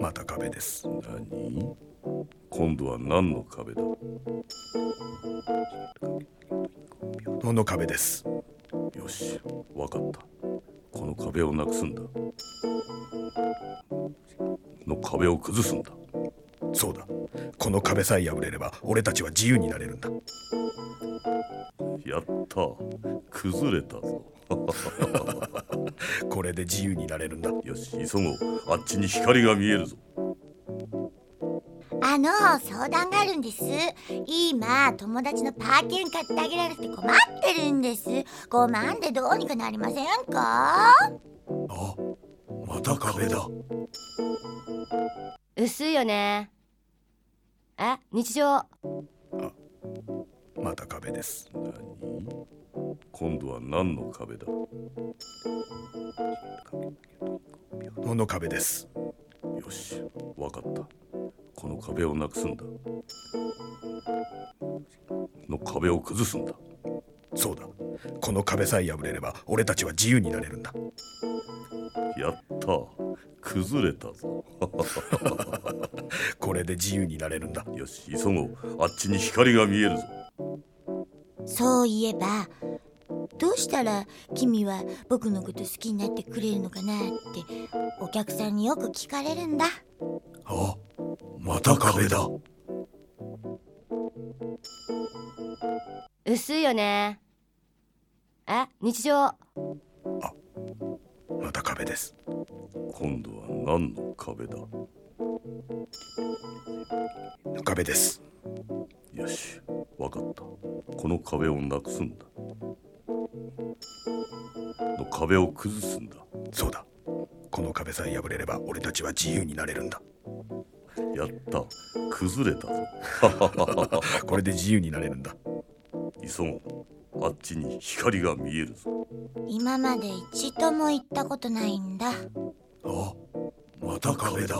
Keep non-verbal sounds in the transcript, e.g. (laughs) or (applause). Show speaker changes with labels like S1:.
S1: また壁です。
S2: 何？今度は何の壁だ？
S1: この壁です？
S2: よしわかった。この壁をなくすんだ。の壁を崩すんだ。
S1: そうだ。この壁さえ破れれば俺たちは自由になれるんだ。
S2: やった。崩れたぞ (laughs)
S1: これで自由になれるんだ。
S2: よし急ごうあっちに光が見えるぞ。
S3: あの相談があるんです。今友達のパーキン買ってあげられて困ってるんです。5万でどうにかなりませんか？
S1: あまた壁だ。
S4: 薄いよね。え日常。
S1: また壁です。
S2: 何？今度は何の壁だ？
S1: この壁です？
S2: よしわかった。この壁をなくすんだ。の壁を崩すんだ。
S1: そうだ。この壁さえ破れれば俺たちは自由になれるんだ。
S2: やった。崩れたぞ。(laughs)
S1: これで自由になれるんだ。
S2: よし急ごう。あっちに光が見えるぞ。
S3: そういえばどうしたら君は僕のこと好きになってくれるのかなってお客さんによく聞かれるんだ。
S1: あまた壁だ。
S4: 薄いよね。え日常。
S1: また壁です。
S2: 今度は何の壁だ？
S1: 壁です。
S2: よしわかった。この壁をなくすんだの壁を崩すんだ。
S1: そうだ。この壁さえ破れれば俺たちは自由になれるんだ。
S2: やった。崩れたぞ。(laughs)
S1: これで自由になれるんだ。
S2: 急ごう。あっちに光が見えるぞ。
S3: 今まで一度も行ったことないんだ。
S1: あまた壁だ。